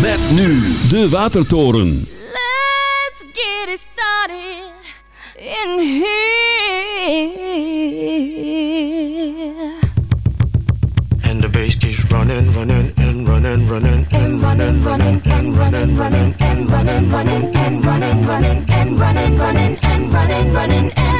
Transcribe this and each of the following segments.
Met nu de Watertoren. Let's get it started in here. And the bass keeps running, running, and running, running, and running, running, and running, running, and running, running, and running, running, and running, running, and running, running, and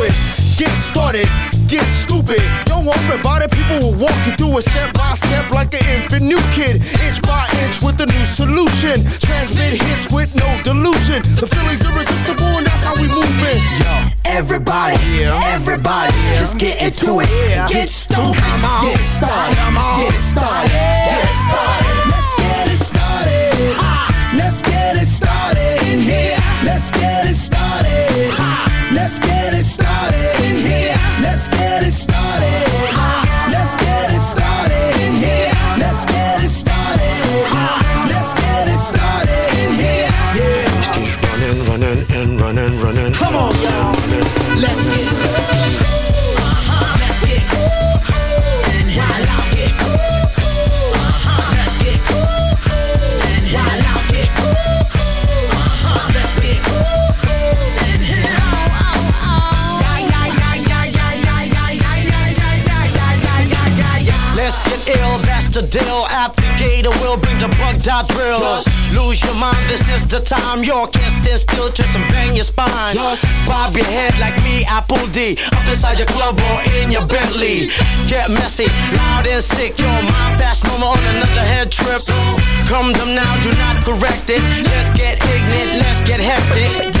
Get started, get stupid. Don't worry about it, people will walk you through it step by step like an infant new kid. Inch by inch with a new solution. Transmit hits with no delusion. The feeling's irresistible and that's how we move it. Yo. Everybody, everybody, let's get into it. Get stoned, get started, get started, get started. Let's get it started. Ha! Let's get it started in here. Let's get it started. Ha! Let's get it started running, running, and running, running. Come on, y'all. Let's get Uh-huh. Ill, that's the deal. Applicator will bring the bug dot drill. Lose your mind, this is the time. Your can't stand still, twist and bang your spine. Just Bob your head like me, apl.de.ap. Up inside your club or in your Bentley. Get messy, loud and sick. Your mind fast, no more on another head trip. Come them now, do not correct it. Let's get ignorant, let's get hectic.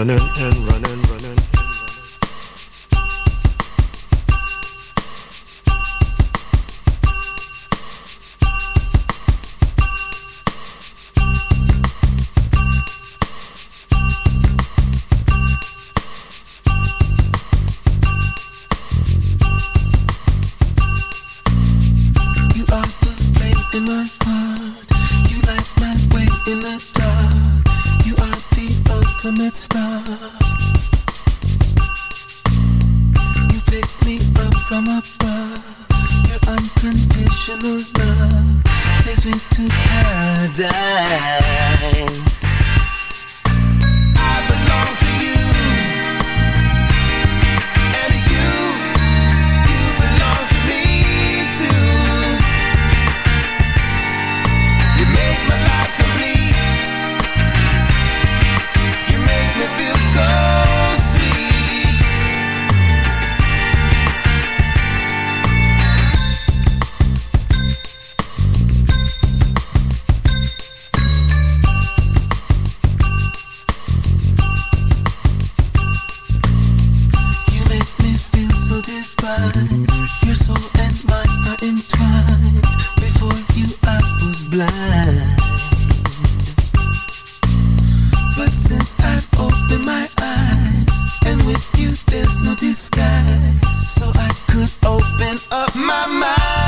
Running, and running. so I could open up my mind.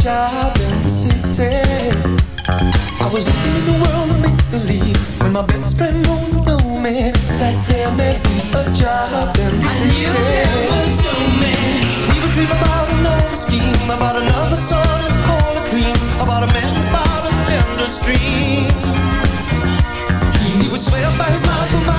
job in the city. I was living in the world of make believe when my best friend on the moment that there may be a job in the and city. You never told me. We would dream about another scheme, about another son and all the cream, about a man about a vendor's dream. He would swear by his mouth.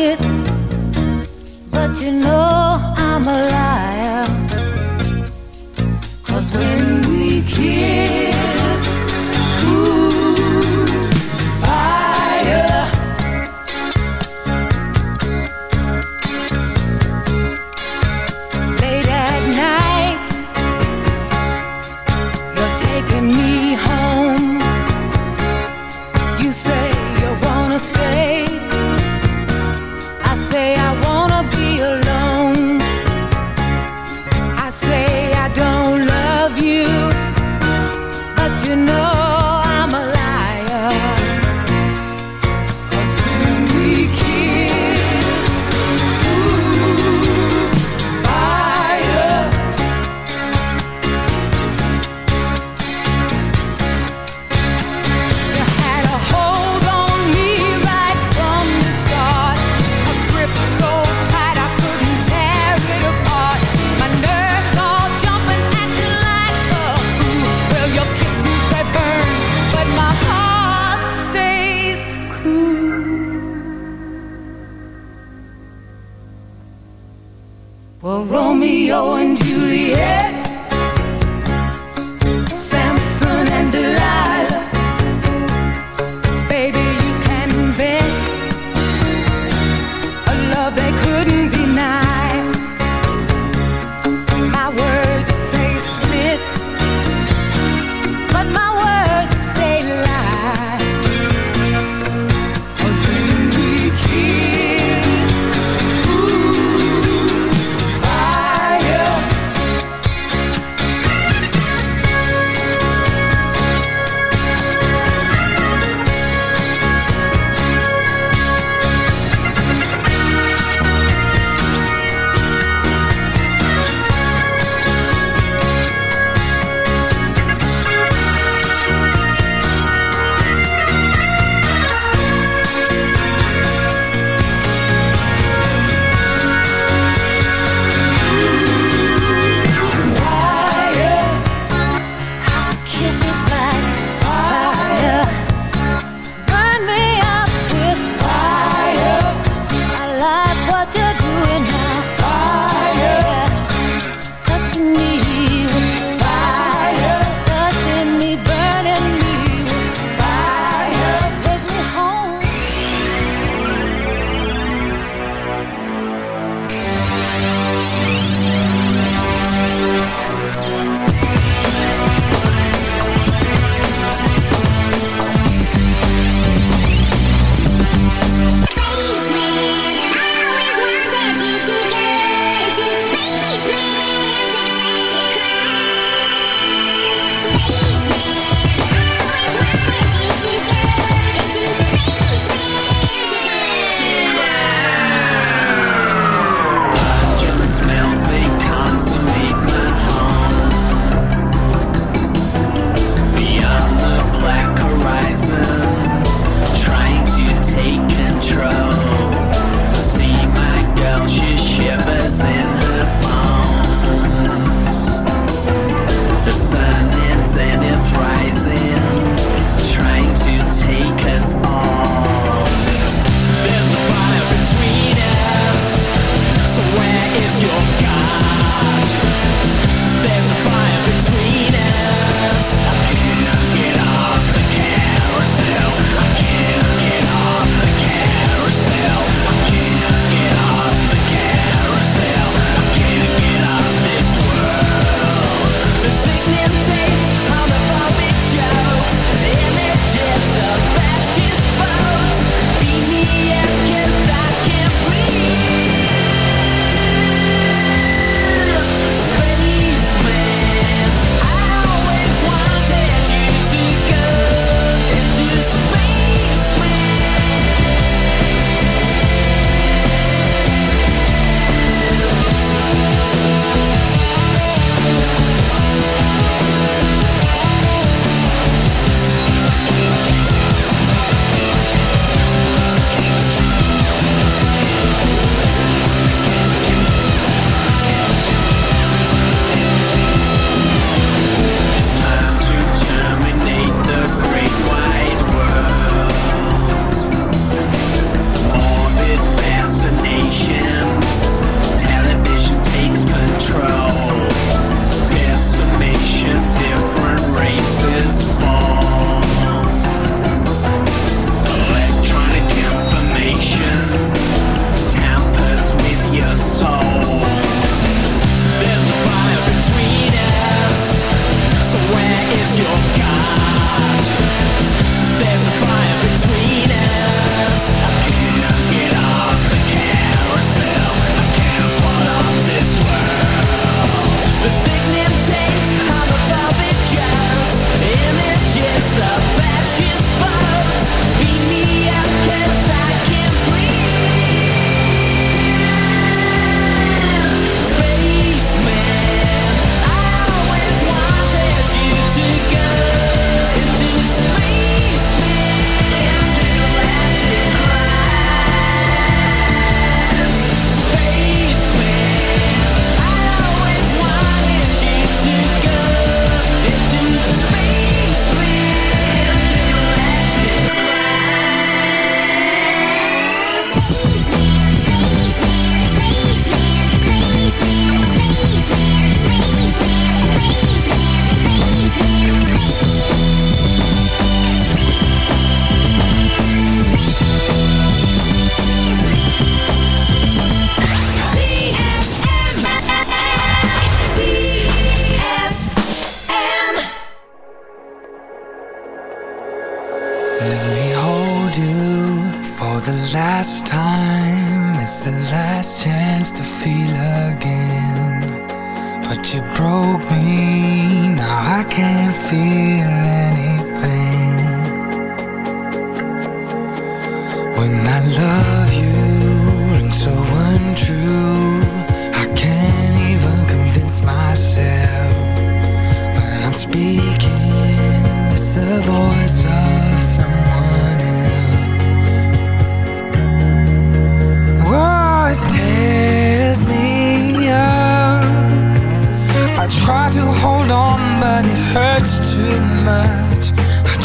get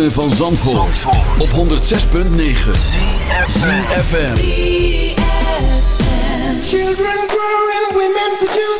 ritme van Zandvoort, Zandvoort. op 106.9 CFFM Children growing, women produce.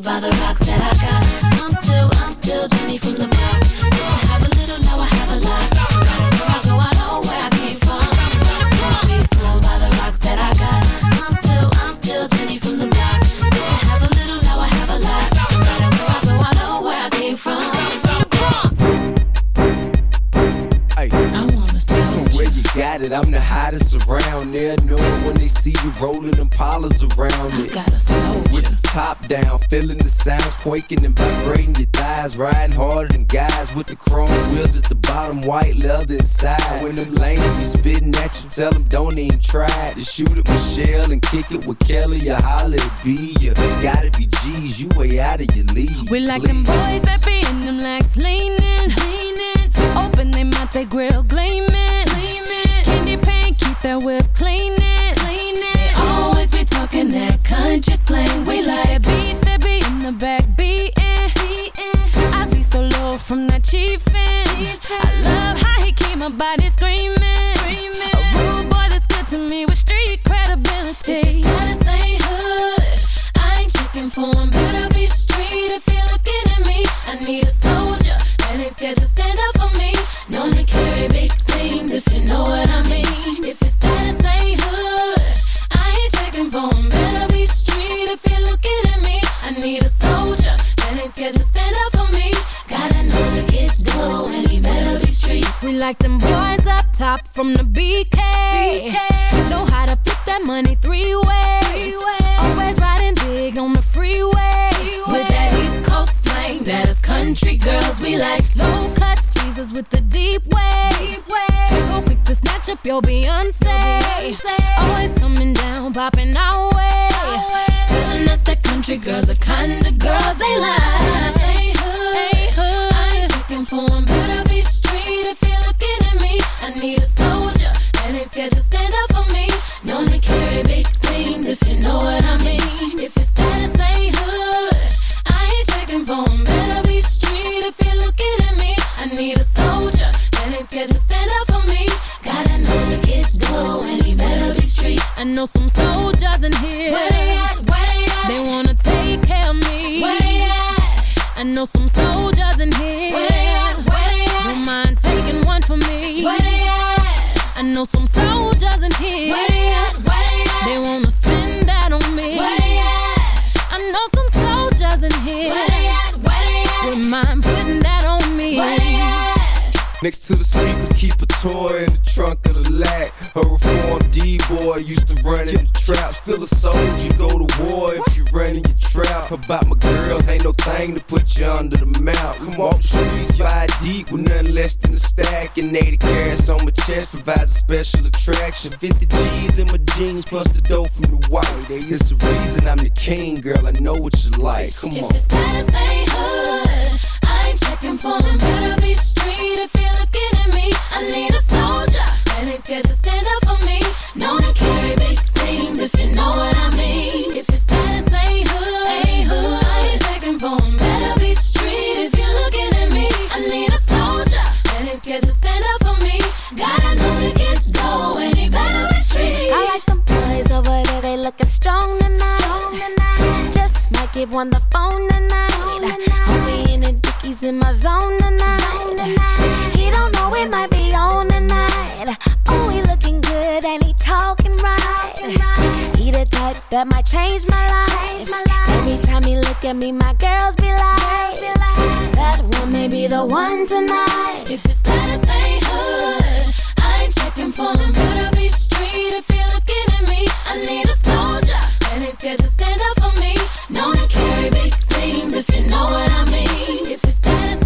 by the rocks that I got. It, I'm the hottest around there. Know when they see you rolling them polars around it. With the top down, feeling the sounds quaking and vibrating your thighs. Riding harder than guys with the chrome wheels at the bottom, white leather inside. When them lanes be spitting at you, tell them don't even try to shoot at Michelle and kick it with Kelly or holla at B. You gotta be G's, you way out of your league. We like them boys that be in them legs leaning, leaning. Open they mouth, they grill gleaming. That whip cleaning, cleaning. They always be talking that country slang. We like beat that beat in the back beating. I be so low from that chiefin'. I love how he keep my body screaming. Like them boys up top from the BK. Know how to flip that money three ways. Always riding big on the freeway. With that East Coast slang, that is country girls we like. Low cut Caesars with the deep waves. So quick to snatch up your Beyonce. Always coming down, popping our way. Telling us that country girls the kind of girls they like. Know some soldiers in here. Where they at? Where they at? They wanna take care of me. Where they at? I know some soldiers in here. Where they at? Where they at? Don't mind taking one for me. Where they at? I know some soldiers in here. Where they at? Where they at? They wanna spend that on me. Where they at? I know some soldiers in here. Where they at? Where they at? Wouldn't mind putting that on me. Where they at? Next to the speakers, keep a toy in the trunk of the lag. A D-boy used to run in the trap. Still a soldier, go to war if you run in your trap. About my girls, ain't no thing to put you under the mount. Come walk the streets five deep with nothing less than a stack. And 80 carats on my chest provides a special attraction. 50 G's in my jeans plus the dough from the white. It's the reason I'm the king, girl. I know what you like. Come on. If on. your status ain't hood, I ain't checking for him. Better be street if you're looking at me. I need a soldier that ain't scared to stand up for me. Known to carry big things if you know what I mean. If your status ain't hood, ain't hood, I ain't checking for him. Better be street if you're looking at me. I need a soldier that ain't scared to stand up for me. Gotta know to get dough and he better be street. I like them boys over there, they looking strong tonight. Just might give one the phone tonight. Homie in the dickies in my zone tonight. He don't know it might be on Type that might change my life. Every time he look at me, my girls be like, that one may be the one tonight. If your status ain't hood, I ain't checking for him. Better be street if you're looking at me. I need a soldier that ain't scared to stand up for me. Known to carry big things if you know what I mean. If your status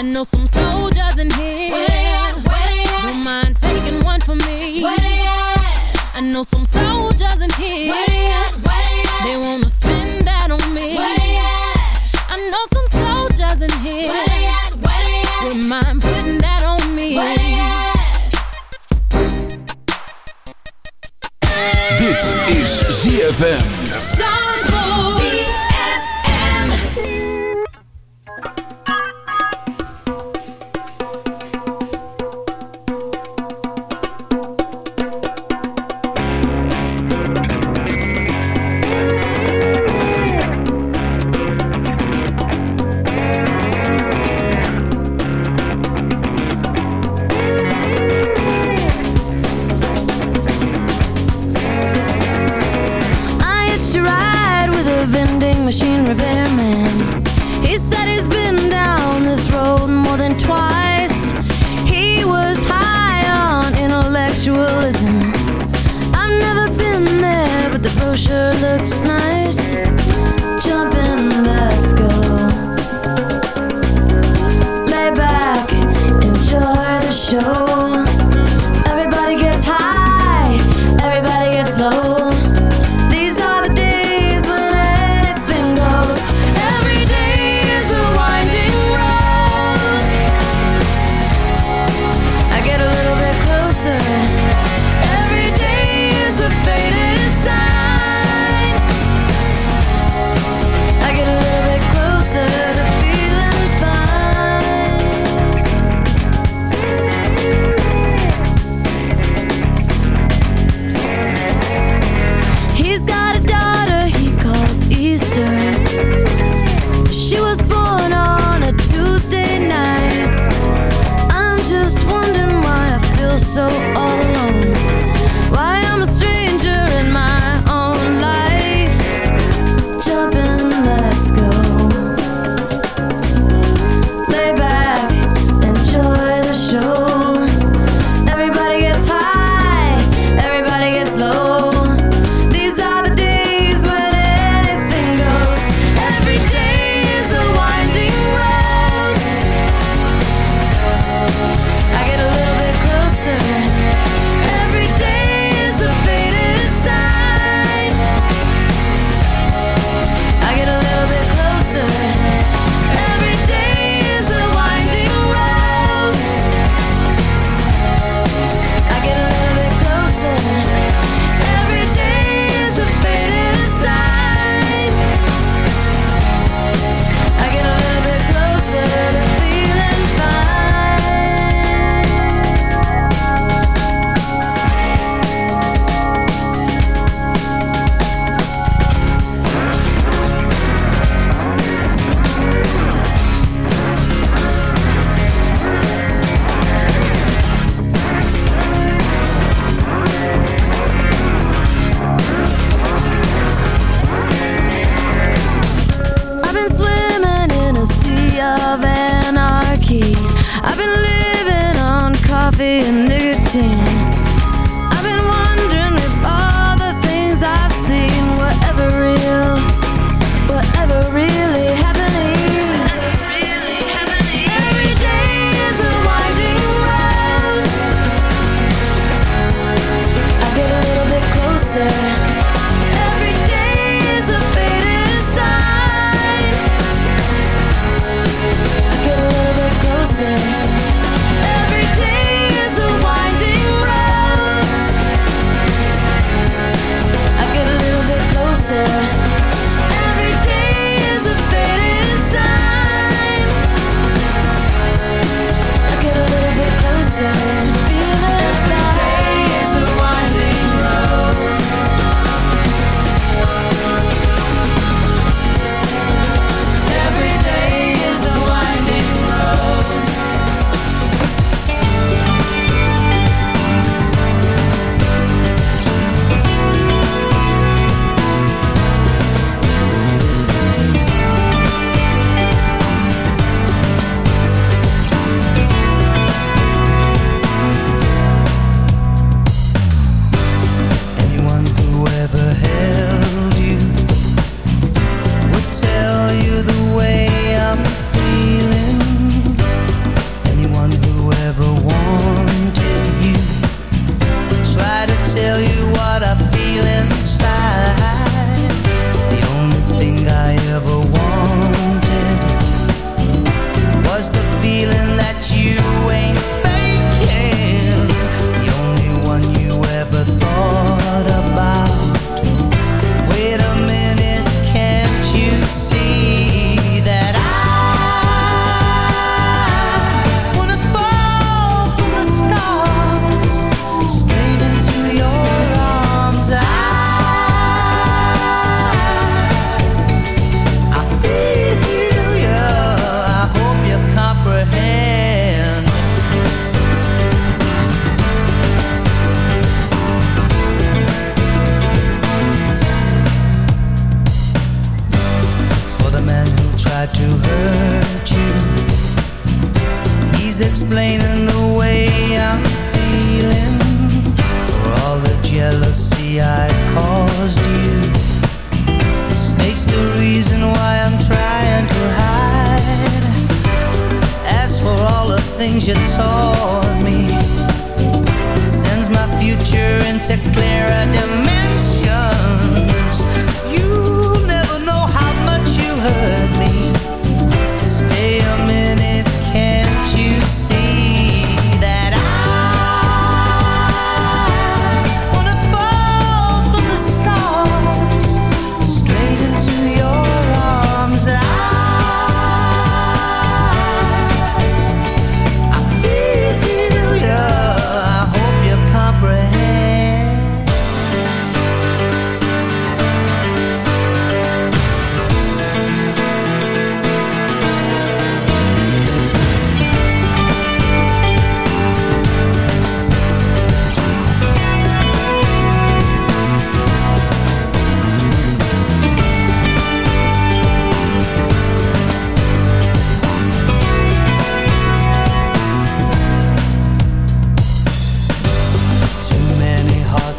I know some soldiers in here. Where they at? Where they at? Don't mind taking one for me. Where they at? I know some soldiers in here. Where they at? Where they at? They wanna spend that on me. Where they at? I know some soldiers in here. Where they at? Where they at? Wouldn't mind putting that on me. Where they at? Dit is ZFM.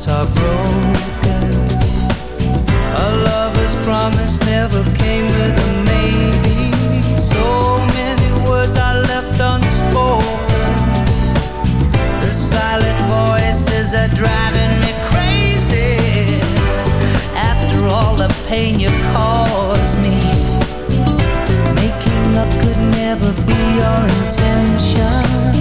hearts are broken. A lover's promise never came with a maybe. So many words are left unspoken. The silent voices are driving me crazy. After all the pain you caused me, making up could never be your intention.